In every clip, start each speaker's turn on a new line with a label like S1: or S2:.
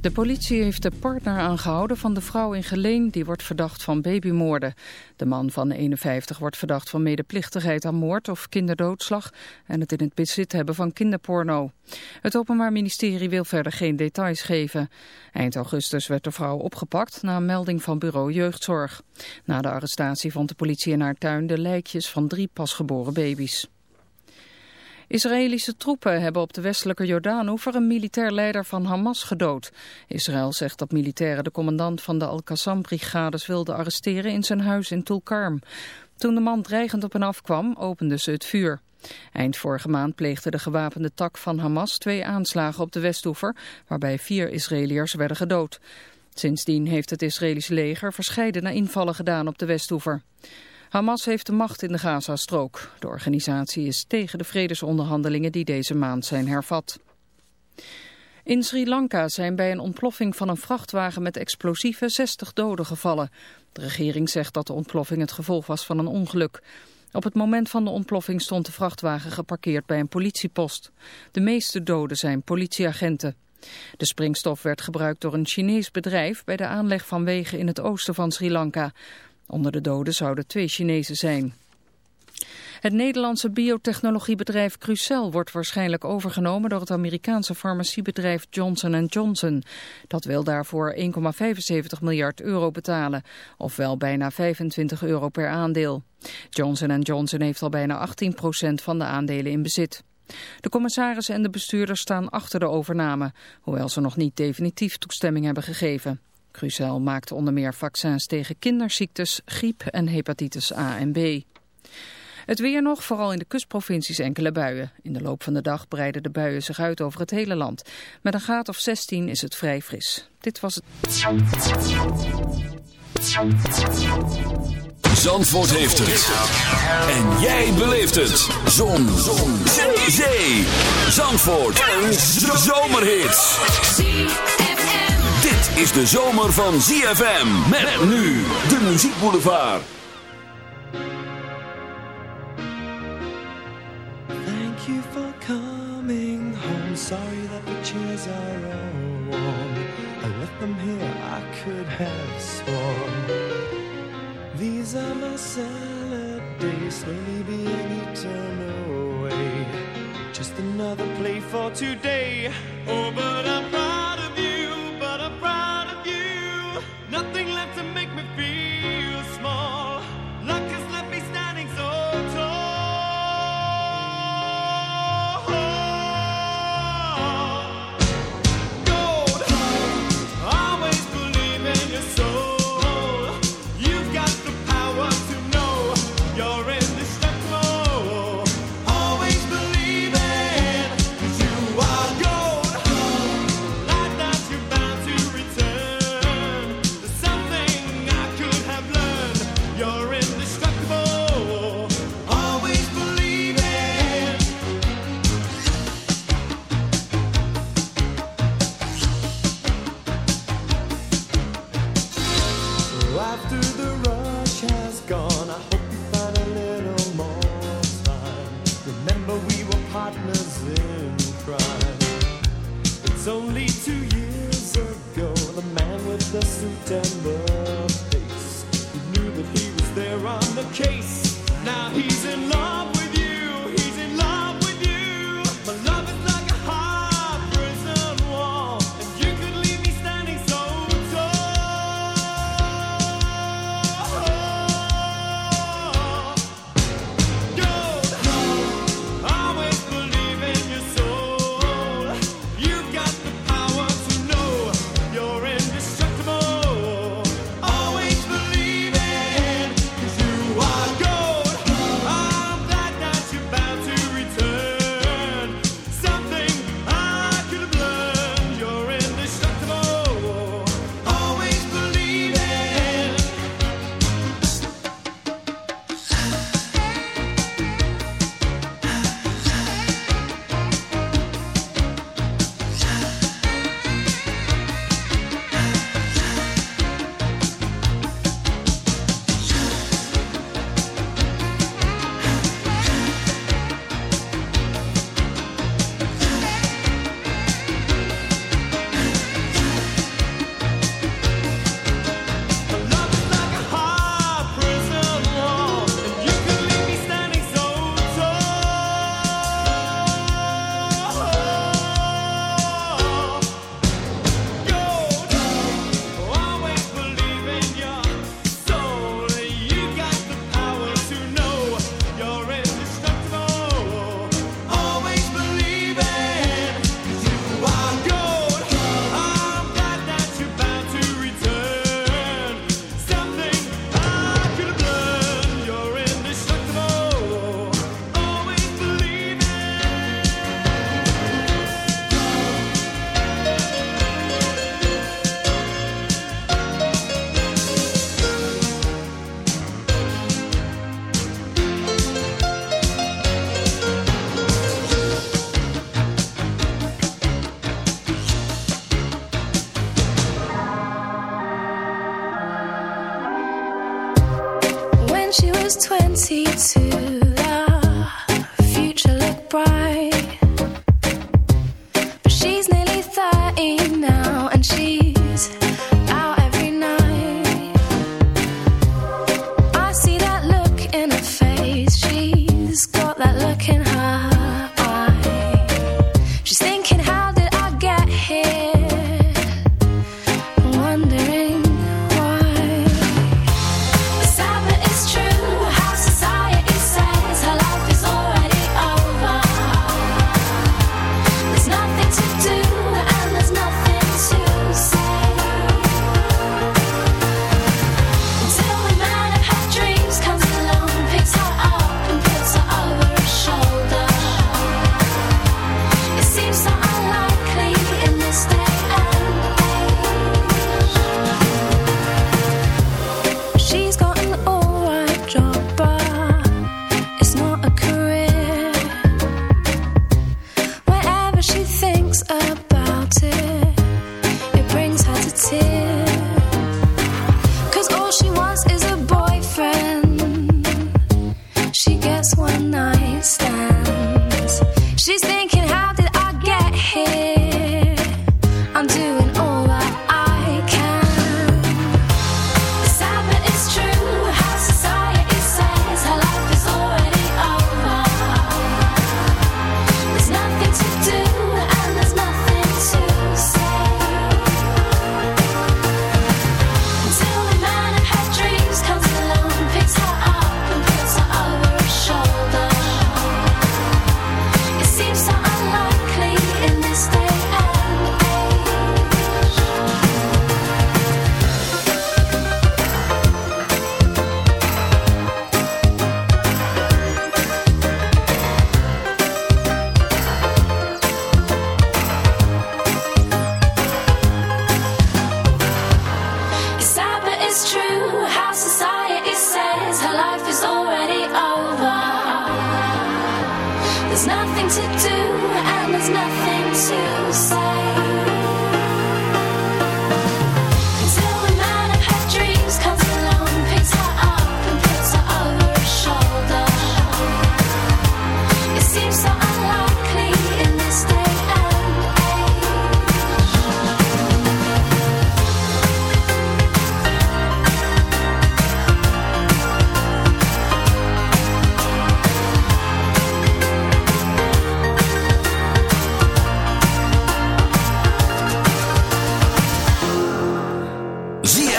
S1: De politie heeft de partner aangehouden van de vrouw in Geleen... die wordt verdacht van babymoorden. De man van 51 wordt verdacht van medeplichtigheid aan moord of kinderdoodslag... en het in het bezit hebben van kinderporno. Het Openbaar Ministerie wil verder geen details geven. Eind augustus werd de vrouw opgepakt na een melding van bureau jeugdzorg. Na de arrestatie vond de politie in haar tuin de lijkjes van drie pasgeboren baby's. Israëlische troepen hebben op de westelijke Jordaanoever een militair leider van Hamas gedood. Israël zegt dat militairen de commandant van de Al-Qassam-brigades wilden arresteren in zijn huis in Tulkarm. Toen de man dreigend op hen afkwam, openden ze het vuur. Eind vorige maand pleegde de gewapende tak van Hamas twee aanslagen op de Westoever, waarbij vier Israëliërs werden gedood. Sindsdien heeft het Israëlische leger verscheidene invallen gedaan op de Westoever. Hamas heeft de macht in de Gazastrook. De organisatie is tegen de vredesonderhandelingen die deze maand zijn hervat. In Sri Lanka zijn bij een ontploffing van een vrachtwagen met explosieven 60 doden gevallen. De regering zegt dat de ontploffing het gevolg was van een ongeluk. Op het moment van de ontploffing stond de vrachtwagen geparkeerd bij een politiepost. De meeste doden zijn politieagenten. De springstof werd gebruikt door een Chinees bedrijf bij de aanleg van wegen in het oosten van Sri Lanka. Onder de doden zouden twee Chinezen zijn. Het Nederlandse biotechnologiebedrijf Crucel wordt waarschijnlijk overgenomen door het Amerikaanse farmaciebedrijf Johnson Johnson. Dat wil daarvoor 1,75 miljard euro betalen, ofwel bijna 25 euro per aandeel. Johnson Johnson heeft al bijna 18% van de aandelen in bezit. De commissarissen en de bestuurders staan achter de overname, hoewel ze nog niet definitief toestemming hebben gegeven. Crucel maakte onder meer vaccins tegen kinderziektes, griep en hepatitis A en B. Het weer nog, vooral in de kustprovincies enkele buien. In de loop van de dag breiden de buien zich uit over het hele land. Met een graad of 16 is het vrij fris. Dit was het...
S2: Zandvoort heeft het. En jij beleeft het. Zon. Zon. Zee. Zandvoort. Een zomerhit. Is de zomer van ZFM. Met nu de muziekboulevard.
S3: Thank you for coming home. Sorry that the chairs are all warm. I left them here, I could have sworn. These are my salad days, slowly being eaten away. Just another play for today. Oh, but I'm proud of you, Nothing left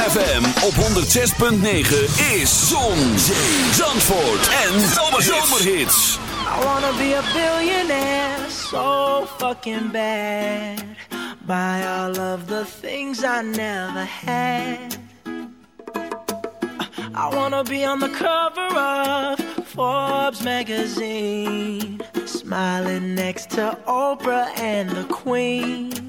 S2: ZFM op 106.9 is Zon, Zee, Zandvoort en Zomerhits.
S4: I wanna be a billionaire so fucking bad. Buy all of the things I never had. I wanna be on the cover of Forbes magazine, smiling next to Oprah and the Queen.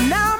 S4: When I'm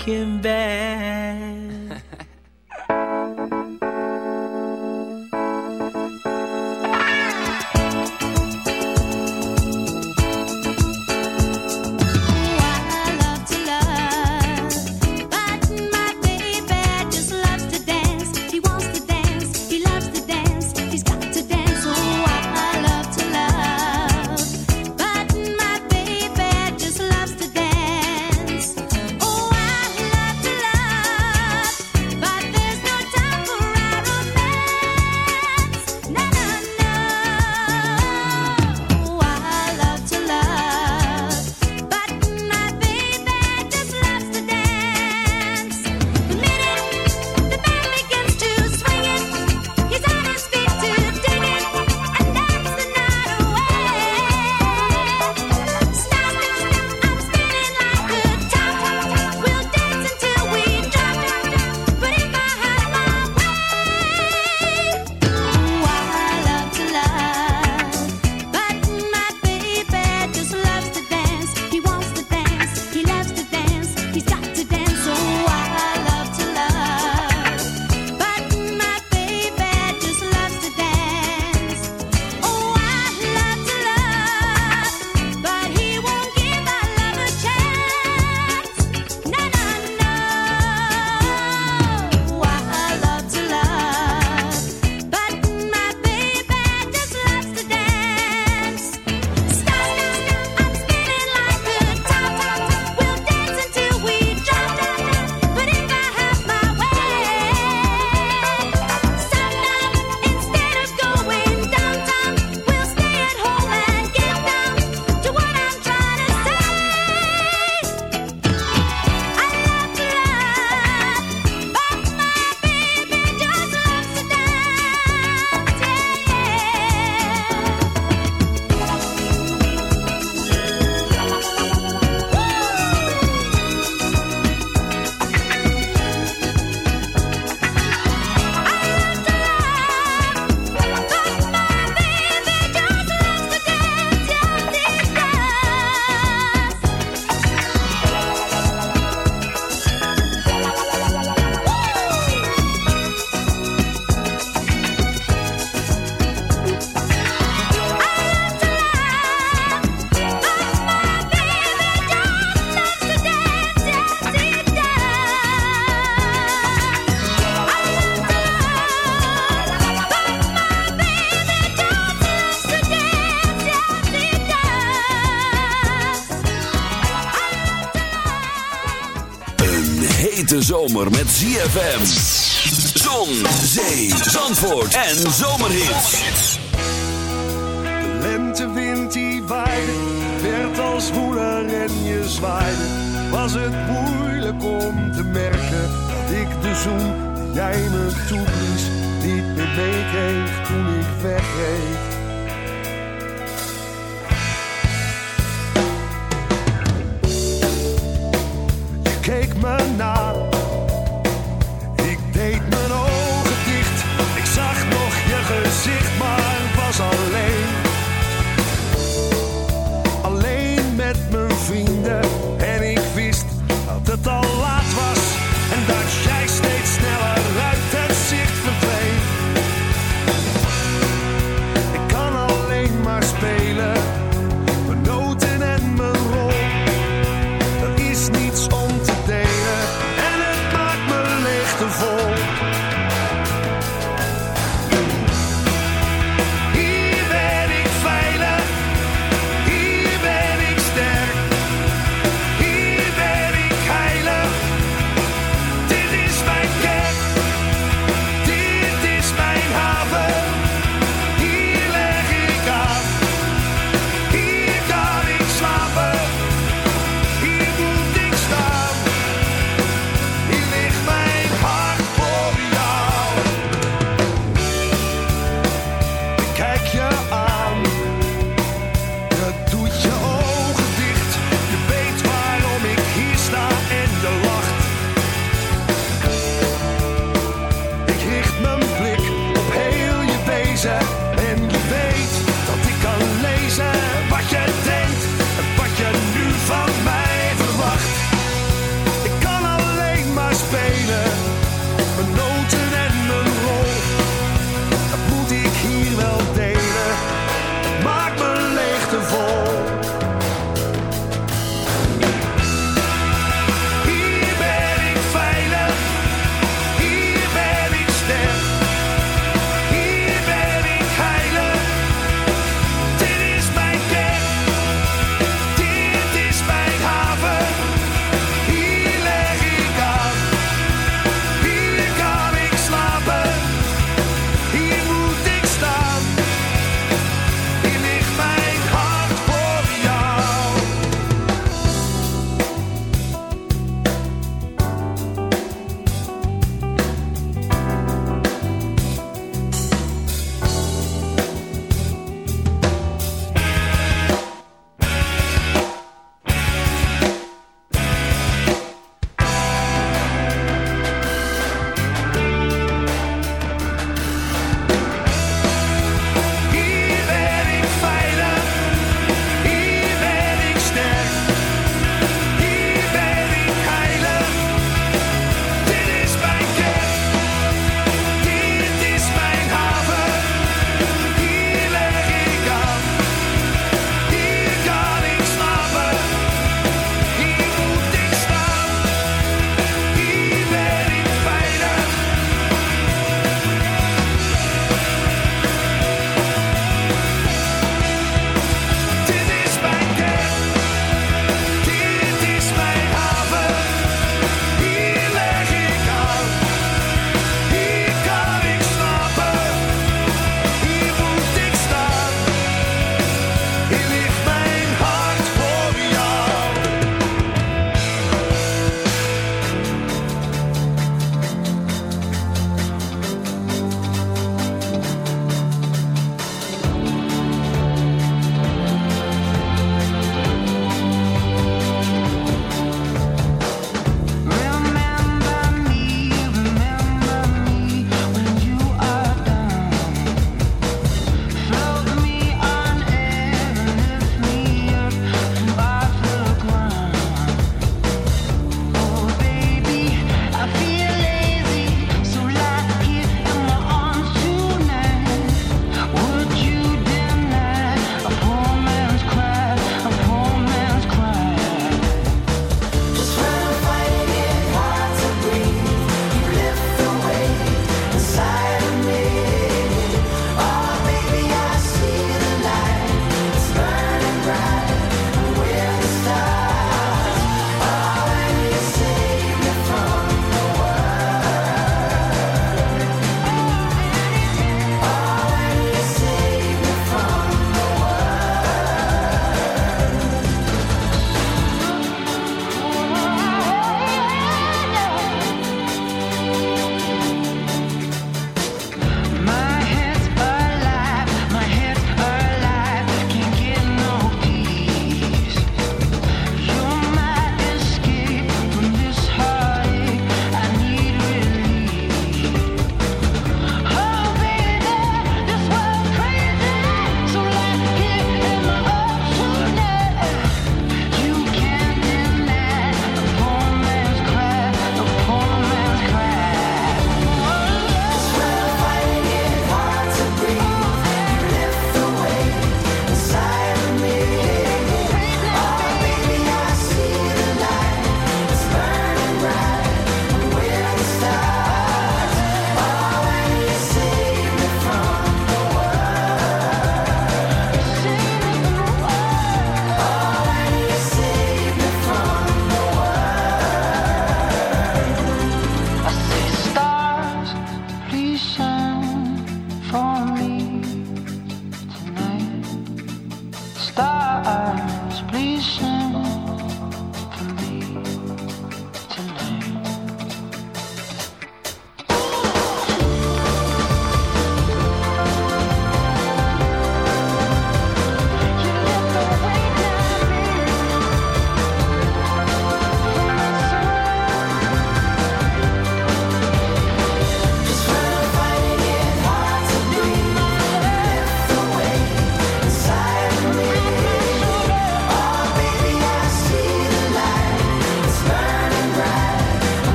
S4: fucking bad.
S2: Hete zomer met ZFM. Zon, zee, zandvoort en zomerhits.
S3: De lentewind die waaide, werd als woeler en je zwaaide. Was het moeilijk om te merken dat ik de zoen jij me toeblies niet meer meekreeg toen ik wegreed.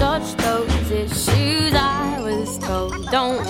S5: was taught to dodge those issues. I was told, don't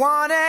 S4: wanted